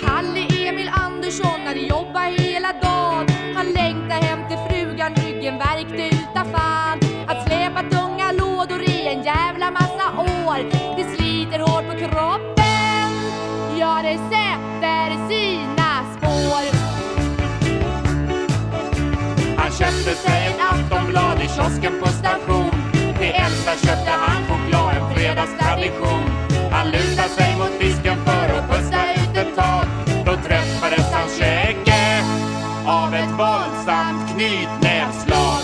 Kalle Emil Andersson hade jobbat hela dagen. Han längtade hem till frugan, ryggen värkte uta fan. Att släpa tunga lådor i en jävla massa år, det sliter hårt på kroppen. Ja, det sätter sina spår. Han köpte sig ett Aftonblad i kiosken på station. Det enda köpte av ett våldsamt knytnävsslag.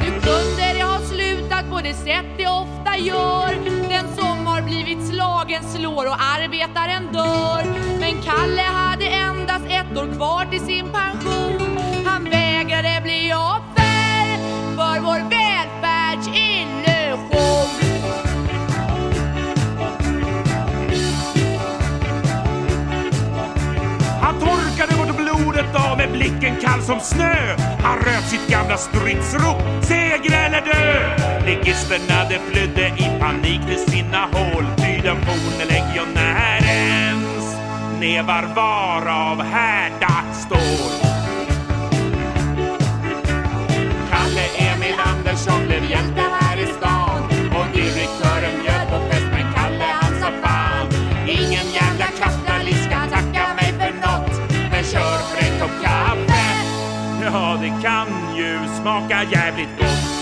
Nu kunde det ha slutat på det sätt det ofta gör. Den som har blivit slagen slår och arbetaren dör. Men Kalle blicken kall som snö. Han röt sitt gamla stridsrop, seger eller dö. Ligisterna de flydde i panik till sina hål. Ty den forne legionärens nävar var av härdat stål. Ja, det kan ju smaka jävligt gott.